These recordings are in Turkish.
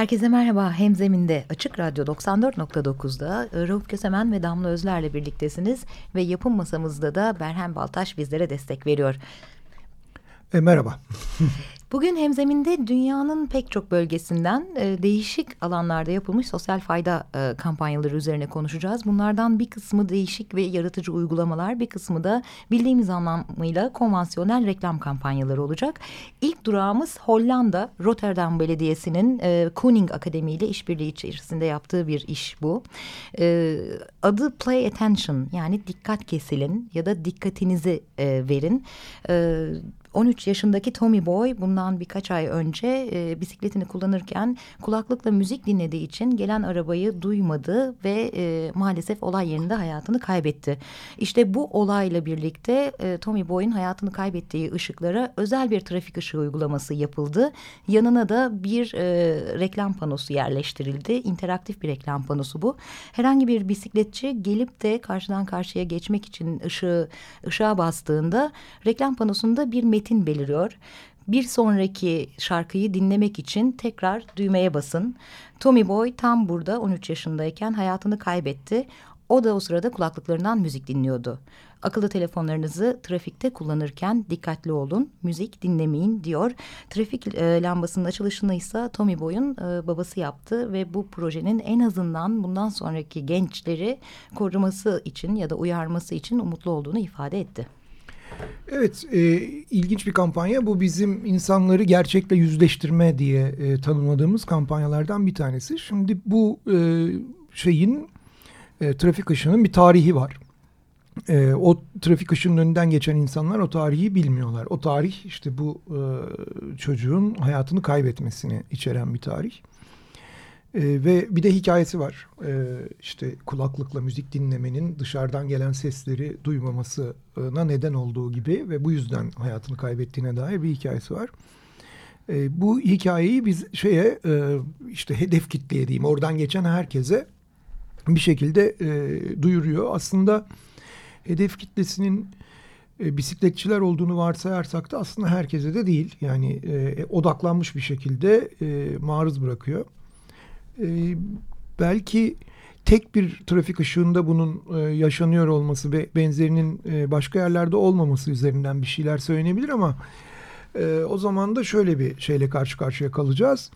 Herkese merhaba. Hemzeminde Açık Radyo 94.9'da Rauf Kösemen ve Damla Özler'le birliktesiniz ve yapım masamızda da Berhem Baltaş bizlere destek veriyor. E, merhaba. Bugün hemzeminde dünyanın pek çok bölgesinden e, değişik alanlarda yapılmış sosyal fayda e, kampanyaları üzerine konuşacağız. Bunlardan bir kısmı değişik ve yaratıcı uygulamalar, bir kısmı da bildiğimiz anlamıyla konvansiyonel reklam kampanyaları olacak. İlk durağımız Hollanda, Rotterdam Belediyesi'nin e, Koning Akademi ile işbirliği içerisinde yaptığı bir iş bu. E, adı Play Attention yani dikkat kesilin ya da dikkatinizi e, verin. E, 13 yaşındaki Tommy Boy bundan birkaç ay önce e, bisikletini kullanırken kulaklıkla müzik dinlediği için gelen arabayı duymadı ve e, maalesef olay yerinde hayatını kaybetti. İşte bu olayla birlikte e, Tommy Boy'un hayatını kaybettiği ışıklara özel bir trafik ışığı uygulaması yapıldı. Yanına da bir e, reklam panosu yerleştirildi. İnteraktif bir reklam panosu bu. Herhangi bir bisikletçi gelip de karşıdan karşıya geçmek için ışığı ışığa bastığında reklam panosunda bir metin beliriyor. Bir sonraki şarkıyı dinlemek için tekrar düğmeye basın. Tommy Boy tam burada 13 yaşındayken hayatını kaybetti. O da o sırada kulaklıklarından müzik dinliyordu. Akıllı telefonlarınızı trafikte kullanırken dikkatli olun, müzik dinlemeyin diyor. Trafik e, lambasının açılışını ise Tommy Boy'un e, babası yaptı ve bu projenin en azından bundan sonraki gençleri koruması için ya da uyarması için umutlu olduğunu ifade etti. Evet, e, ilginç bir kampanya. Bu bizim insanları gerçekle yüzleştirme diye e, tanımladığımız kampanyalardan bir tanesi. Şimdi bu e, şeyin e, trafik ışığının bir tarihi var. E, o trafik ışığının önünden geçen insanlar o tarihi bilmiyorlar. O tarih işte bu e, çocuğun hayatını kaybetmesini içeren bir tarih. E, ve bir de hikayesi var. E, işte kulaklıkla müzik dinlemenin dışarıdan gelen sesleri duymamasına neden olduğu gibi ve bu yüzden hayatını kaybettiğine dair bir hikayesi var. E, bu hikayeyi biz şeye e, işte hedef kitleye diyeyim oradan geçen herkese bir şekilde e, duyuruyor. Aslında hedef kitlesinin e, bisikletçiler olduğunu varsayarsak da aslında herkese de değil. Yani e, odaklanmış bir şekilde e, maruz bırakıyor e, belki tek bir trafik ışığında bunun e, yaşanıyor olması ve benzerinin e, başka yerlerde olmaması üzerinden bir şeyler söylenebilir ama e, o zaman da şöyle bir şeyle karşı karşıya kalacağız.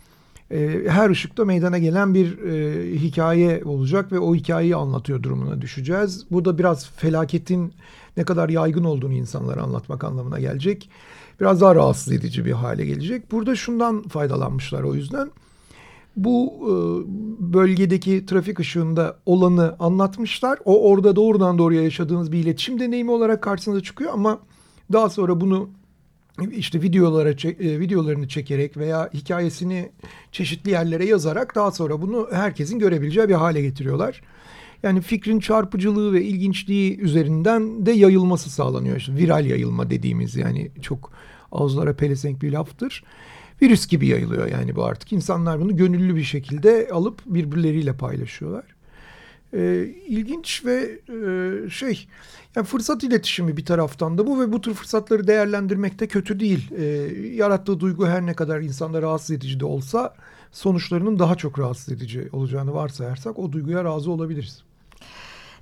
E, her ışıkta meydana gelen bir e, hikaye olacak ve o hikayeyi anlatıyor durumuna düşeceğiz. Bu da biraz felaketin ne kadar yaygın olduğunu insanlara anlatmak anlamına gelecek. Biraz daha rahatsız edici bir hale gelecek. Burada şundan faydalanmışlar o yüzden bu e, bölgedeki trafik ışığında olanı anlatmışlar. O orada doğrudan doğruya yaşadığınız bir iletişim deneyimi olarak karşınıza çıkıyor ama daha sonra bunu işte videolara e, videolarını çekerek veya hikayesini çeşitli yerlere yazarak daha sonra bunu herkesin görebileceği bir hale getiriyorlar. Yani fikrin çarpıcılığı ve ilginçliği üzerinden de yayılması sağlanıyor. İşte viral yayılma dediğimiz yani çok ağızlara pelesenk bir laftır virüs gibi yayılıyor yani bu artık. İnsanlar bunu gönüllü bir şekilde alıp birbirleriyle paylaşıyorlar. Ee, ilginç ve e, şey yani fırsat iletişimi bir taraftan da bu ve bu tür fırsatları değerlendirmek de kötü değil. Ee, yarattığı duygu her ne kadar insanda rahatsız edici de olsa sonuçlarının daha çok rahatsız edici olacağını varsayarsak o duyguya razı olabiliriz.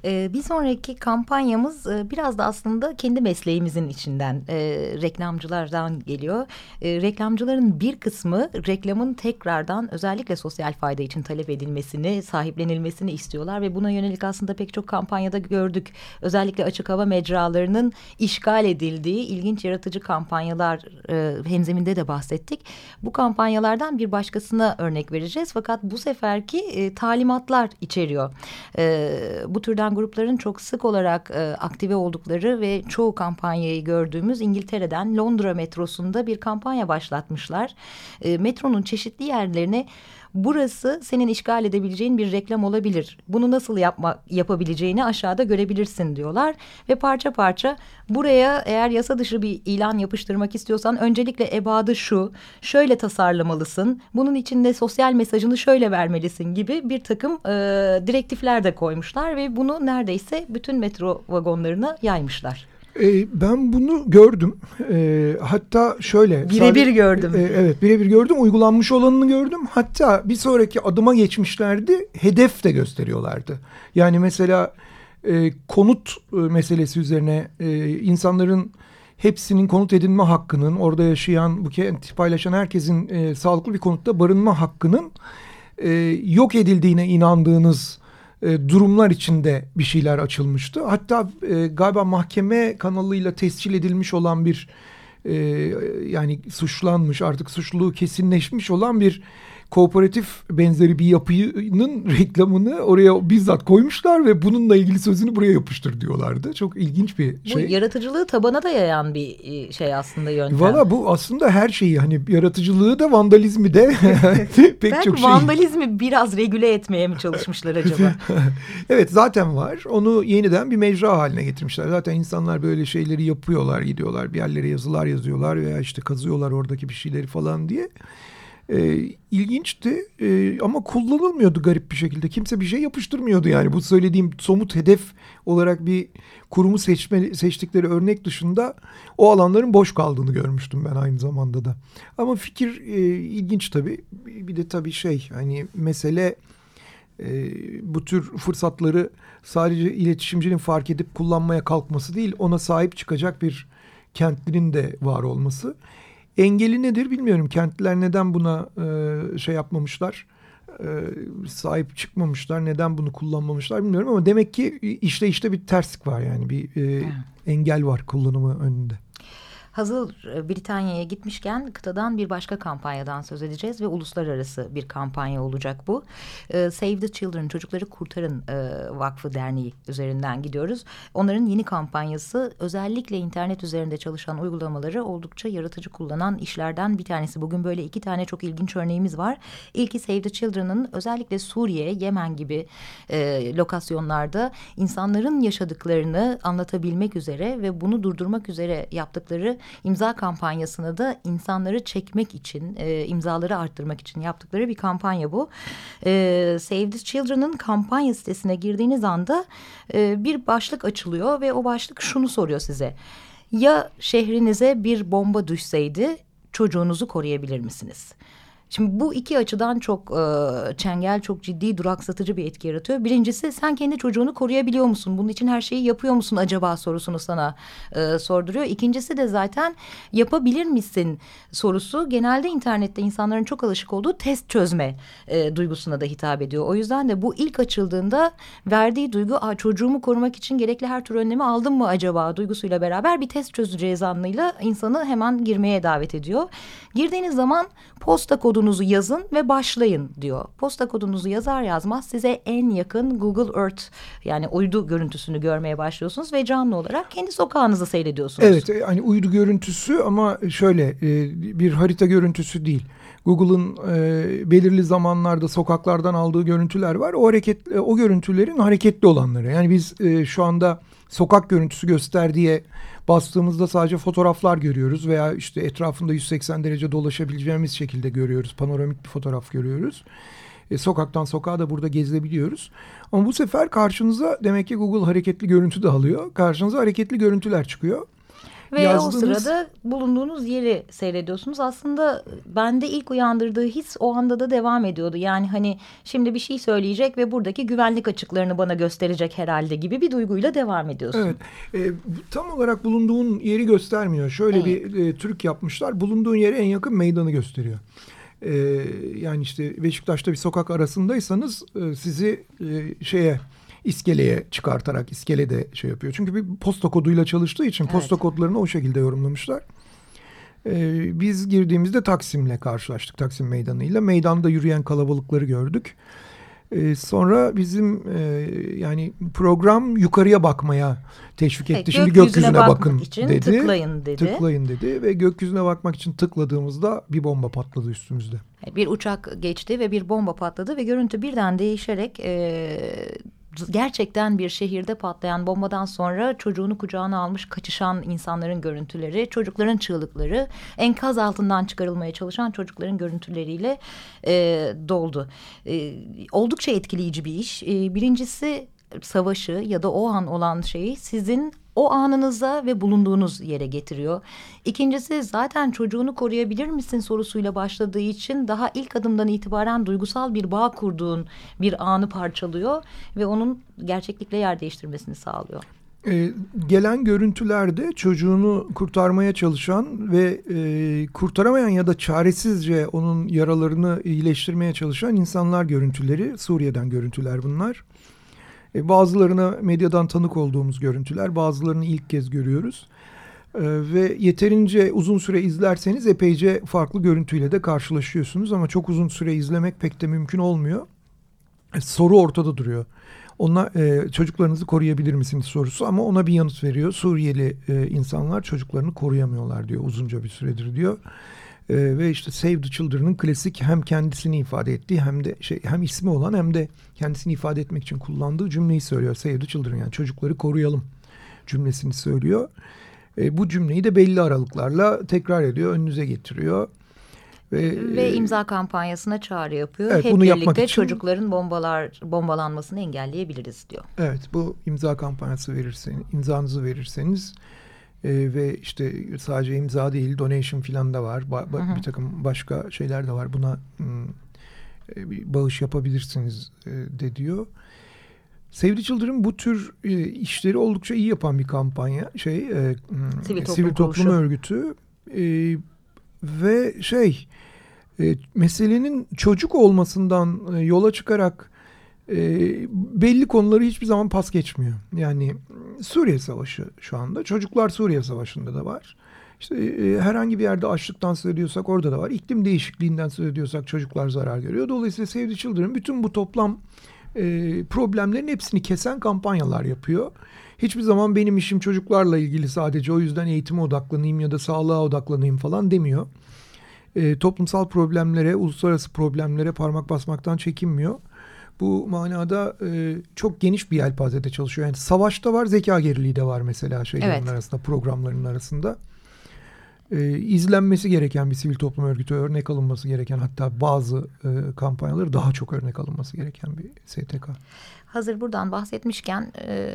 Ee, bir sonraki kampanyamız e, biraz da aslında kendi mesleğimizin içinden e, reklamcılardan geliyor. E, reklamcıların bir kısmı reklamın tekrardan özellikle sosyal fayda için talep edilmesini, sahiplenilmesini istiyorlar ve buna yönelik aslında pek çok kampanyada gördük. Özellikle açık hava mecralarının işgal edildiği ilginç yaratıcı kampanyalar e, hemzeminde de bahsettik. Bu kampanyalardan bir başkasına örnek vereceğiz fakat bu seferki e, talimatlar içeriyor. E, bu türden grupların çok sık olarak e, aktive oldukları ve çoğu kampanyayı gördüğümüz İngiltere'den Londra metrosunda bir kampanya başlatmışlar. E, metronun çeşitli yerlerine burası senin işgal edebileceğin bir reklam olabilir. Bunu nasıl yapma, yapabileceğini aşağıda görebilirsin diyorlar. Ve parça parça buraya eğer yasa dışı bir ilan yapıştırmak istiyorsan öncelikle ebadı şu, şöyle tasarlamalısın, bunun içinde sosyal mesajını şöyle vermelisin gibi bir takım e, direktifler de koymuşlar ve bunu neredeyse bütün metro vagonlarına yaymışlar. E, ben bunu gördüm. E, hatta şöyle. Birebir gördüm. E, evet birebir gördüm. Uygulanmış olanını gördüm. Hatta bir sonraki adıma geçmişlerdi. Hedef de gösteriyorlardı. Yani mesela e, konut e, meselesi üzerine e, insanların hepsinin konut edinme hakkının orada yaşayan bu kenti paylaşan herkesin e, sağlıklı bir konutta barınma hakkının e, yok edildiğine inandığınız e, durumlar içinde bir şeyler açılmıştı. Hatta e, galiba mahkeme kanalıyla tescil edilmiş olan bir e, yani suçlanmış artık suçluluğu kesinleşmiş olan bir kooperatif benzeri bir yapının reklamını oraya bizzat koymuşlar ve bununla ilgili sözünü buraya yapıştır diyorlardı. Çok ilginç bir şey. Bu yaratıcılığı tabana da yayan bir e, şey aslında yöntem. Valla bu aslında her şeyi hani yaratıcılığı da vandalizmi de pek Belki çok şey. vandalizmi biraz regüle etmeye mi çalışmışlar acaba? evet zaten var. Onu yeniden bir mecra haline getirmişler. Zaten insanlar böyle şeyleri yapıyorlar, gidiyorlar bir yerlere yazılar yazıyorlar veya işte kazıyorlar oradaki bir şeyleri falan diye. E, ilginçti e, ama kullanılmıyordu garip bir şekilde. Kimse bir şey yapıştırmıyordu yani. Bu söylediğim somut hedef olarak bir kurumu seçme, seçtikleri örnek dışında o alanların boş kaldığını görmüştüm ben aynı zamanda da. Ama fikir e, ilginç tabii. Bir de tabii şey hani mesele e, bu tür fırsatları sadece iletişimcinin fark edip kullanmaya kalkması değil ona sahip çıkacak bir kentlinin de var olması. Engeli nedir bilmiyorum. Kentliler neden buna e, şey yapmamışlar, e, sahip çıkmamışlar, neden bunu kullanmamışlar bilmiyorum ama demek ki işte işte bir terslik var yani bir e, engel var kullanımı önünde. Hazır e, Britanya'ya gitmişken kıtadan bir başka kampanyadan söz edeceğiz ve uluslararası bir kampanya olacak bu. E, Save the Children, Çocukları Kurtarın e, Vakfı Derneği üzerinden gidiyoruz. Onların yeni kampanyası özellikle internet üzerinde çalışan uygulamaları oldukça yaratıcı kullanan işlerden bir tanesi. Bugün böyle iki tane çok ilginç örneğimiz var. İlki Save the Children'ın özellikle Suriye, Yemen gibi e, lokasyonlarda insanların yaşadıklarını anlatabilmek üzere ve bunu durdurmak üzere yaptıkları imza kampanyasını da insanları çekmek için, e, imzaları arttırmak için yaptıkları bir kampanya bu. E, Save the Children'ın kampanya sitesine girdiğiniz anda e, bir başlık açılıyor ve o başlık şunu soruyor size. Ya şehrinize bir bomba düşseydi çocuğunuzu koruyabilir misiniz? Şimdi bu iki açıdan çok e, çengel, çok ciddi, duraksatıcı bir etki yaratıyor. Birincisi sen kendi çocuğunu koruyabiliyor musun? Bunun için her şeyi yapıyor musun acaba sorusunu sana e, sorduruyor. İkincisi de zaten yapabilir misin sorusu genelde internette insanların çok alışık olduğu test çözme e, duygusuna da hitap ediyor. O yüzden de bu ilk açıldığında verdiği duygu Aa, çocuğumu korumak için gerekli her tür önlemi aldım mı acaba duygusuyla beraber bir test çözeceğiz anlıyla insanı hemen girmeye davet ediyor. Girdiğiniz zaman posta kodunuzu yazın ve başlayın diyor. Posta kodunuzu yazar yazmaz size en yakın Google Earth yani uydu görüntüsünü görmeye başlıyorsunuz ve canlı olarak kendi sokağınızı seyrediyorsunuz. Evet hani uydu görüntüsü ama şöyle e, bir harita görüntüsü değil. Google'ın e, belirli zamanlarda sokaklardan aldığı görüntüler var. O hareket o görüntülerin hareketli olanları. Yani biz e, şu anda sokak görüntüsü göster diye bastığımızda sadece fotoğraflar görüyoruz veya işte etrafında 180 derece dolaşabileceğimiz şekilde görüyoruz. Panoramik bir fotoğraf görüyoruz. E, sokaktan sokağa da burada gezebiliyoruz. Ama bu sefer karşınıza demek ki Google hareketli görüntü de alıyor. Karşınıza hareketli görüntüler çıkıyor. Ve yazdığınız... o sırada bulunduğunuz yeri seyrediyorsunuz. Aslında bende ilk uyandırdığı his o anda da devam ediyordu. Yani hani şimdi bir şey söyleyecek ve buradaki güvenlik açıklarını bana gösterecek herhalde gibi bir duyguyla devam ediyorsun. Evet. E, tam olarak bulunduğun yeri göstermiyor. Şöyle evet. bir e, Türk yapmışlar. Bulunduğun yere en yakın meydanı gösteriyor. E, yani işte Beşiktaş'ta bir sokak arasındaysanız e, sizi e, şeye iskeleye çıkartarak iskelede şey yapıyor. Çünkü bir posta koduyla çalıştığı için evet. posta kodlarını o şekilde yorumlamışlar. Ee, biz girdiğimizde Taksim'le karşılaştık. Taksim meydanıyla. Meydanda yürüyen kalabalıkları gördük. Ee, sonra bizim e, yani program yukarıya bakmaya teşvik etti. Evet, Şimdi gökyüzüne bakın için dedi. Tıklayın dedi. Tıklayın dedi ve gökyüzüne bakmak için tıkladığımızda bir bomba patladı üstümüzde. Bir uçak geçti ve bir bomba patladı ve görüntü birden değişerek e, gerçekten bir şehirde patlayan bombadan sonra çocuğunu kucağına almış kaçışan insanların görüntüleri, çocukların çığlıkları, enkaz altından çıkarılmaya çalışan çocukların görüntüleriyle e, doldu. E, oldukça etkileyici bir iş. E, birincisi savaşı ya da o an olan şeyi sizin o anınıza ve bulunduğunuz yere getiriyor. İkincisi zaten çocuğunu koruyabilir misin sorusuyla başladığı için daha ilk adımdan itibaren duygusal bir bağ kurduğun bir anı parçalıyor ve onun gerçeklikle yer değiştirmesini sağlıyor. Ee, gelen görüntülerde çocuğunu kurtarmaya çalışan ve e, kurtaramayan ya da çaresizce onun yaralarını iyileştirmeye çalışan insanlar görüntüleri, Suriye'den görüntüler bunlar. E, bazılarına medyadan tanık olduğumuz görüntüler, bazılarını ilk kez görüyoruz. E, ve yeterince uzun süre izlerseniz epeyce farklı görüntüyle de karşılaşıyorsunuz ama çok uzun süre izlemek pek de mümkün olmuyor. E, soru ortada duruyor. Ona e, çocuklarınızı koruyabilir misiniz sorusu ama ona bir yanıt veriyor. Suriyeli e, insanlar çocuklarını koruyamıyorlar diyor uzunca bir süredir diyor. E, ve işte Save the Children'ın klasik hem kendisini ifade ettiği hem de şey hem ismi olan hem de kendisini ifade etmek için kullandığı cümleyi söylüyor. Save the Children yani çocukları koruyalım cümlesini söylüyor. E, bu cümleyi de belli aralıklarla tekrar ediyor, önünüze getiriyor. Ve, ve imza kampanyasına çağrı yapıyor. Evet, Hep bunu birlikte için, çocukların bombalar bombalanmasını engelleyebiliriz diyor. Evet bu imza kampanyası verirseniz, imzanızı verirseniz e, ve işte sadece imza değil donation filan da var. Ba, ba, bir takım başka şeyler de var. Buna e, bir bağış yapabilirsiniz e, de diyor. The Children bu tür e, işleri oldukça iyi yapan bir kampanya. Şey, e, sivil toplum, sivil toplum örgütü e, ve şey e, meselenin çocuk olmasından e, yola çıkarak e, belli konuları hiçbir zaman pas geçmiyor. Yani Suriye Savaşı şu anda. Çocuklar Suriye Savaşı'nda da var. İşte e, herhangi bir yerde açlıktan söz ediyorsak orada da var. İklim değişikliğinden söz ediyorsak çocuklar zarar görüyor. Dolayısıyla Save the Children bütün bu toplam e, problemlerin hepsini kesen kampanyalar yapıyor. Hiçbir zaman benim işim çocuklarla ilgili sadece o yüzden eğitime odaklanayım ya da sağlığa odaklanayım falan demiyor. E, toplumsal problemlere, uluslararası problemlere parmak basmaktan çekinmiyor bu manada e, çok geniş bir yelpazede çalışıyor. Yani savaşta var, zeka geriliği de var mesela şeylerin evet. arasında, programların arasında. E, izlenmesi gereken bir sivil toplum örgütü, örnek alınması gereken hatta bazı e, kampanyaları daha çok örnek alınması gereken bir STK hazır buradan bahsetmişken e,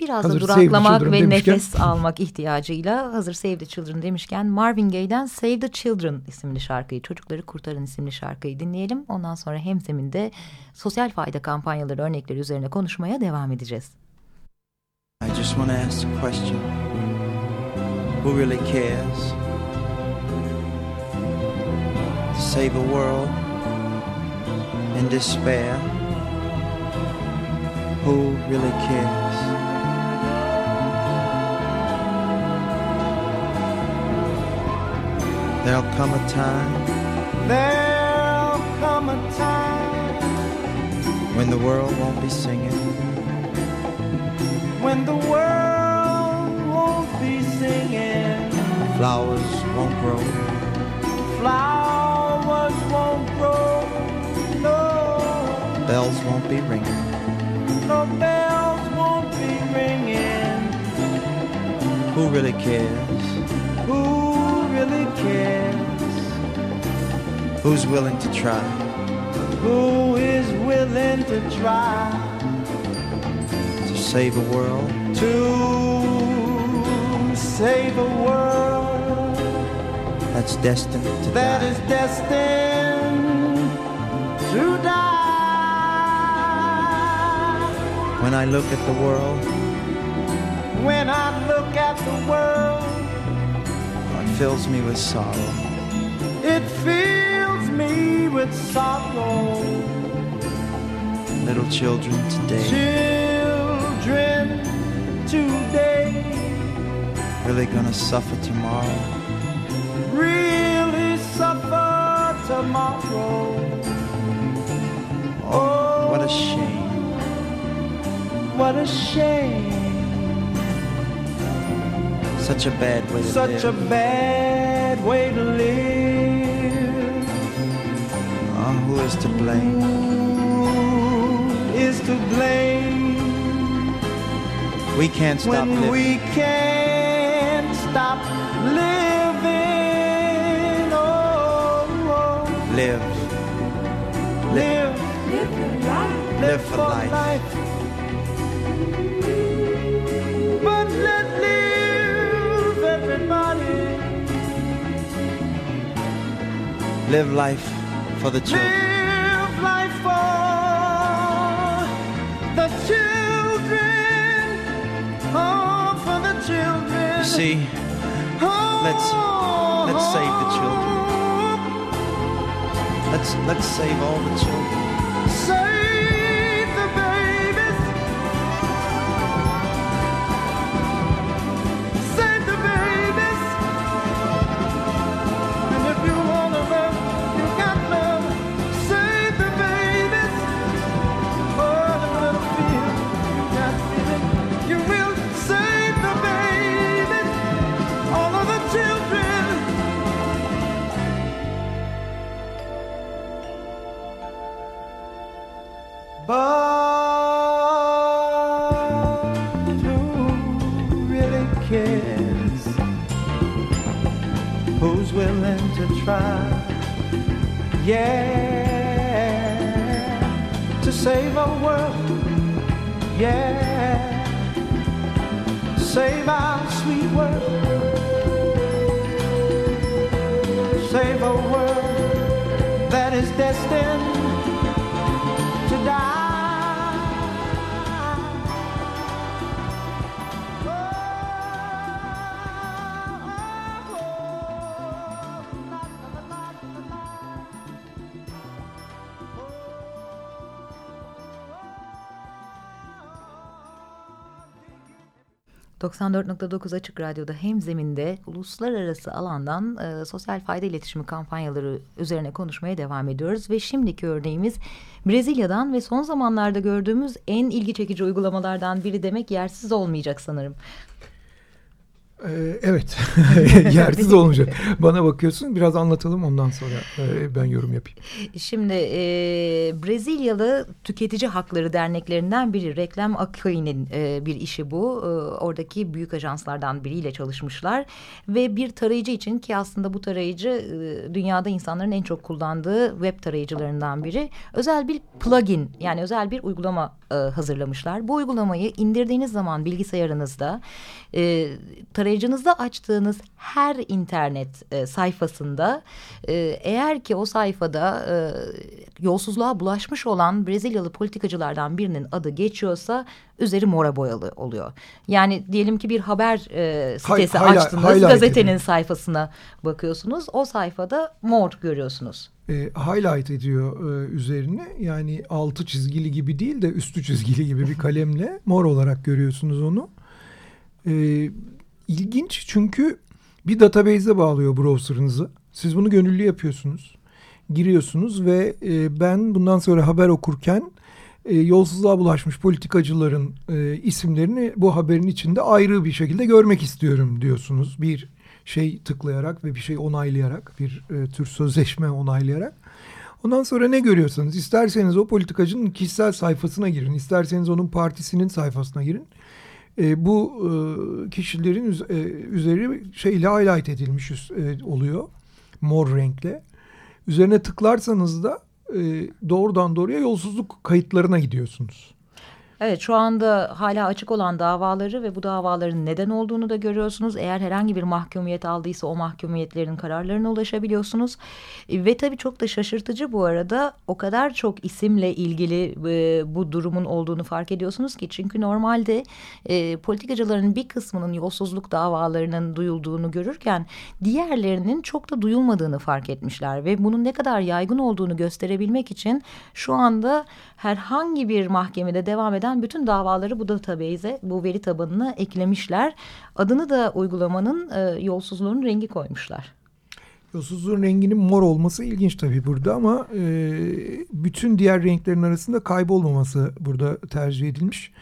biraz hazır da duraklamak ve demişken. nefes almak ihtiyacıyla hazır Save the Children demişken Marvin Gaye'den Save the Children isimli şarkıyı Çocukları Kurtarın isimli şarkıyı dinleyelim. Ondan sonra hemzeminde sosyal fayda kampanyaları örnekleri üzerine konuşmaya devam edeceğiz. I just want to ask a question. Who really cares? To save a world in despair? who really cares? There'll come a time, there'll come a time when the world won't be singing, when the world won't be singing, flowers won't grow, flowers won't no, bells won't be ringing no bells won't be ringing. Who really cares? Who really cares? Who's willing to try? Who is willing to try to save the world? To save a world that's destined to that die. is destined to die. When I look at the world, When I look at the world, it fills me with sorrow. it fills me with sorrow. Little children today, Children today really gonna suffer tomorrow. really suffer tomorrow. What a shame. What a shame. Such a bad way to Such a bad way to live. Oh, who is to blame? Who is to blame We can't stop when living. we can't stop living? Oh, oh. live, live, live for life. But let live everybody. Live life for the children. Live life for the children. Oh, for the children. See, oh, let's- let's save the children. Oh. let's let's save all the children. Yeah, save our sweet world. Save a world that is destined 94.9 Açık Radyo'da hem zeminde uluslararası alandan e, sosyal fayda iletişimi kampanyaları üzerine konuşmaya devam ediyoruz. Ve şimdiki örneğimiz Brezilya'dan ve son zamanlarda gördüğümüz en ilgi çekici uygulamalardan biri demek yersiz olmayacak sanırım. Ee, evet, yersiz olmayacak. Bana bakıyorsun, biraz anlatalım ondan sonra e, ben yorum yapayım. Şimdi e, Brezilyalı Tüketici Hakları Derneklerinden biri Reklam Aköy'ün e, bir işi bu. E, oradaki büyük ajanslardan biriyle çalışmışlar ve bir tarayıcı için ki aslında bu tarayıcı e, dünyada insanların en çok kullandığı web tarayıcılarından biri. Özel bir plugin yani özel bir uygulama e, hazırlamışlar. Bu uygulamayı indirdiğiniz zaman bilgisayarınızda e, tarayıcınızda açtığınız her internet e, sayfasında e, eğer ki o sayfada e, yolsuzluğa bulaşmış olan Brezilyalı politikacılardan birinin adı geçiyorsa üzeri mora boyalı oluyor. Yani diyelim ki bir haber e, sitesi Hay- hala- açtınız highlight gazetenin edin. sayfasına bakıyorsunuz o sayfada mor görüyorsunuz. E, highlight ediyor e, üzerini. Yani altı çizgili gibi değil de üstü çizgili gibi bir kalemle mor olarak görüyorsunuz onu. E, ilginç çünkü bir database'e bağlıyor browser'ınızı. Siz bunu gönüllü yapıyorsunuz. Giriyorsunuz ve e, ben bundan sonra haber okurken e, yolsuzluğa bulaşmış politikacıların e, isimlerini bu haberin içinde ayrı bir şekilde görmek istiyorum diyorsunuz. Bir şey tıklayarak ve bir şey onaylayarak bir e, tür sözleşme onaylayarak. Ondan sonra ne görüyorsanız isterseniz o politikacının kişisel sayfasına girin, isterseniz onun partisinin sayfasına girin. E, bu e, kişilerin e, üzeri şeyle highlight edilmiş e, oluyor mor renkle. Üzerine tıklarsanız da e, doğrudan doğruya yolsuzluk kayıtlarına gidiyorsunuz. Evet şu anda hala açık olan davaları ve bu davaların neden olduğunu da görüyorsunuz. Eğer herhangi bir mahkumiyet aldıysa o mahkumiyetlerin kararlarına ulaşabiliyorsunuz. E, ve tabii çok da şaşırtıcı bu arada o kadar çok isimle ilgili e, bu durumun olduğunu fark ediyorsunuz ki. Çünkü normalde e, politikacıların bir kısmının yolsuzluk davalarının duyulduğunu görürken diğerlerinin çok da duyulmadığını fark etmişler. Ve bunun ne kadar yaygın olduğunu gösterebilmek için şu anda herhangi bir mahkemede devam eden bütün davaları bu database'e, bu veri tabanına eklemişler. Adını da uygulamanın e, yolsuzluğun rengi koymuşlar. Yolsuzluğun renginin mor olması ilginç tabii burada ama e, bütün diğer renklerin arasında kaybolmaması burada tercih edilmiş.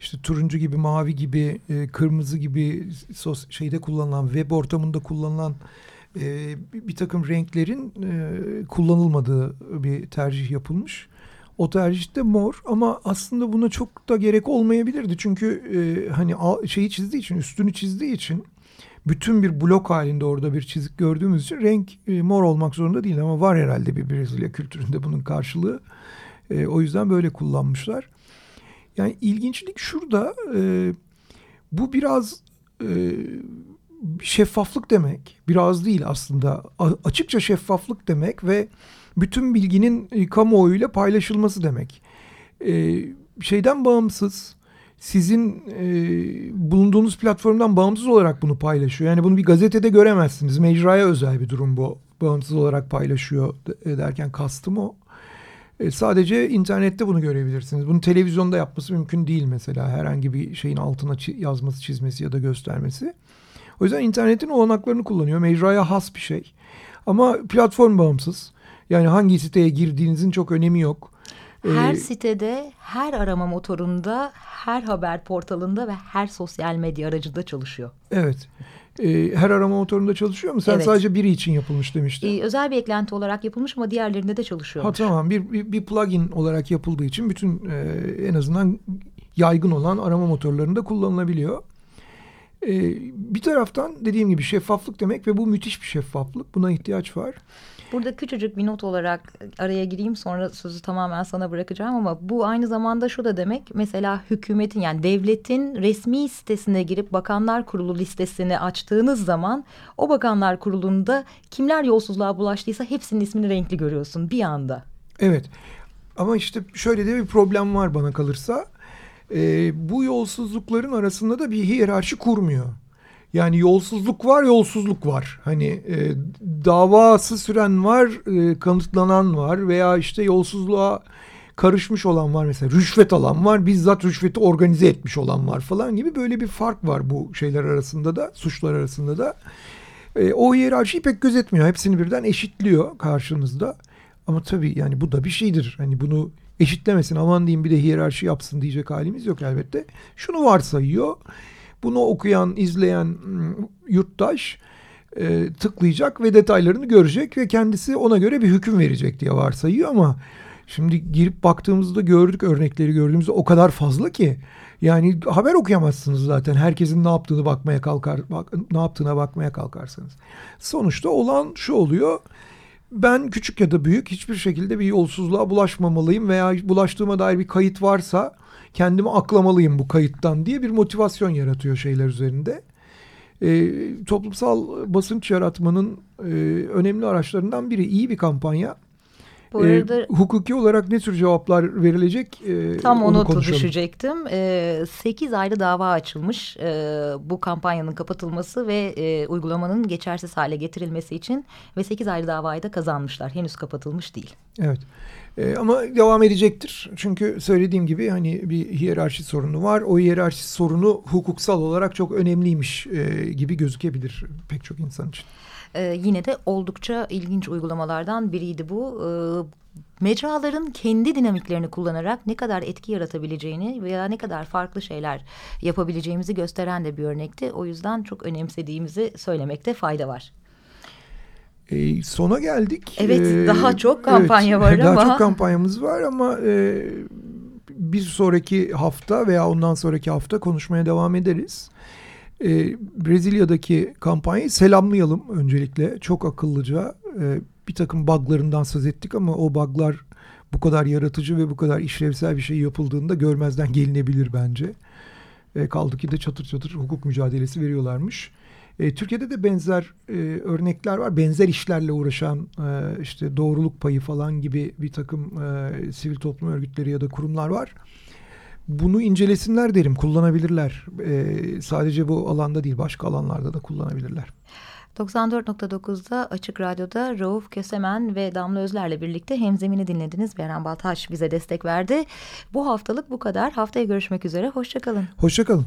İşte turuncu gibi, mavi gibi, e, kırmızı gibi sos, şeyde kullanılan, web ortamında kullanılan e, bir, takım renklerin e, kullanılmadığı bir tercih yapılmış. O tercihte mor ama aslında buna çok da gerek olmayabilirdi. Çünkü e, hani şeyi çizdiği için, üstünü çizdiği için bütün bir blok halinde orada bir çizik gördüğümüz için renk e, mor olmak zorunda değil ama var herhalde bir Brezilya kültüründe bunun karşılığı. E, o yüzden böyle kullanmışlar. Yani ilginçlik şurada e, bu biraz e, şeffaflık demek. Biraz değil aslında açıkça şeffaflık demek ve bütün bilginin e, kamuoyuyla paylaşılması demek. E, şeyden bağımsız sizin e, bulunduğunuz platformdan bağımsız olarak bunu paylaşıyor. Yani bunu bir gazetede göremezsiniz. Mecraya özel bir durum bu. Bağımsız olarak paylaşıyor derken kastım o. E, sadece internette bunu görebilirsiniz. Bunu televizyonda yapması mümkün değil mesela. Herhangi bir şeyin altına yazması, çizmesi ya da göstermesi. O yüzden internetin olanaklarını kullanıyor. Mecraya has bir şey. Ama platform bağımsız. Yani hangi siteye girdiğinizin çok önemi yok. Her ee, sitede, her arama motorunda, her haber portalında ve her sosyal medya aracında çalışıyor. Evet. Ee, her arama motorunda çalışıyor mu? Sen evet. sadece biri için yapılmış demiştin. Ee, özel bir eklenti olarak yapılmış ama diğerlerinde de çalışıyor. Ha tamam. Bir, bir, bir plugin olarak yapıldığı için bütün e, en azından yaygın olan arama motorlarında kullanılabiliyor. Ee, bir taraftan dediğim gibi şeffaflık demek ve bu müthiş bir şeffaflık. Buna ihtiyaç var. Burada küçücük bir not olarak araya gireyim sonra sözü tamamen sana bırakacağım ama bu aynı zamanda şu da demek mesela hükümetin yani devletin resmi sitesine girip bakanlar kurulu listesini açtığınız zaman o bakanlar kurulunda kimler yolsuzluğa bulaştıysa hepsinin ismini renkli görüyorsun bir anda. Evet ama işte şöyle de bir problem var bana kalırsa. Ee, bu yolsuzlukların arasında da bir hiyerarşi kurmuyor. Yani yolsuzluk var, yolsuzluk var. Hani e, davası süren var, e, kanıtlanan var veya işte yolsuzluğa karışmış olan var. Mesela rüşvet alan var bizzat rüşveti organize etmiş olan var falan gibi böyle bir fark var bu şeyler arasında da suçlar arasında da. E, o hiyerarşiyi pek gözetmiyor. Hepsini birden eşitliyor karşınızda ama tabii yani bu da bir şeydir. Hani bunu eşitlemesin aman diyeyim bir de hiyerarşi yapsın diyecek halimiz yok elbette. Şunu varsayıyor bunu okuyan, izleyen hmm, yurttaş e, tıklayacak ve detaylarını görecek ve kendisi ona göre bir hüküm verecek diye varsayıyor ama şimdi girip baktığımızda gördük örnekleri gördüğümüzde o kadar fazla ki yani haber okuyamazsınız zaten herkesin ne yaptığını bakmaya kalkar bak, ne yaptığına bakmaya kalkarsanız. Sonuçta olan şu oluyor. Ben küçük ya da büyük hiçbir şekilde bir yolsuzluğa bulaşmamalıyım veya bulaştığıma dair bir kayıt varsa kendimi aklamalıyım bu kayıttan diye bir motivasyon yaratıyor şeyler üzerinde. E, toplumsal basınç yaratmanın e, önemli araçlarından biri iyi bir kampanya. Bu arada e, hukuki olarak ne tür cevaplar verilecek? E, tam onu, onu düşecektim. E, 8 ayrı dava açılmış e, bu kampanyanın kapatılması ve e, uygulamanın geçersiz hale getirilmesi için ve 8 ayrı davayı da kazanmışlar. Henüz kapatılmış değil. Evet. E, ama devam edecektir. Çünkü söylediğim gibi hani bir hiyerarşi sorunu var. O hiyerarşi sorunu hukuksal olarak çok önemliymiş e, gibi gözükebilir pek çok insan için. E, yine de oldukça ilginç uygulamalardan biriydi bu. E, mecraların kendi dinamiklerini kullanarak ne kadar etki yaratabileceğini veya ne kadar farklı şeyler yapabileceğimizi gösteren de bir örnekti. O yüzden çok önemsediğimizi söylemekte fayda var. E, sona geldik. Evet e, daha çok kampanya evet, var ama. Daha çok kampanyamız var ama e, bir sonraki hafta veya ondan sonraki hafta konuşmaya devam ederiz. E, Brezilya'daki kampanyayı selamlayalım öncelikle. Çok akıllıca e, bir takım buglarından söz ettik ama o buglar bu kadar yaratıcı ve bu kadar işlevsel bir şey yapıldığında görmezden gelinebilir bence. E, kaldı ki de çatır çatır hukuk mücadelesi veriyorlarmış. E, Türkiye'de de benzer e, örnekler var. Benzer işlerle uğraşan e, işte doğruluk payı falan gibi bir takım e, sivil toplum örgütleri ya da kurumlar var. Bunu incelesinler derim, kullanabilirler. E, sadece bu alanda değil, başka alanlarda da kullanabilirler. 94.9'da Açık Radyo'da Rauf Kösemen ve Damla Özler'le birlikte Hemzemini dinlediniz. Beren Baltaş bize destek verdi. Bu haftalık bu kadar. Haftaya görüşmek üzere. Hoşçakalın. Hoşçakalın.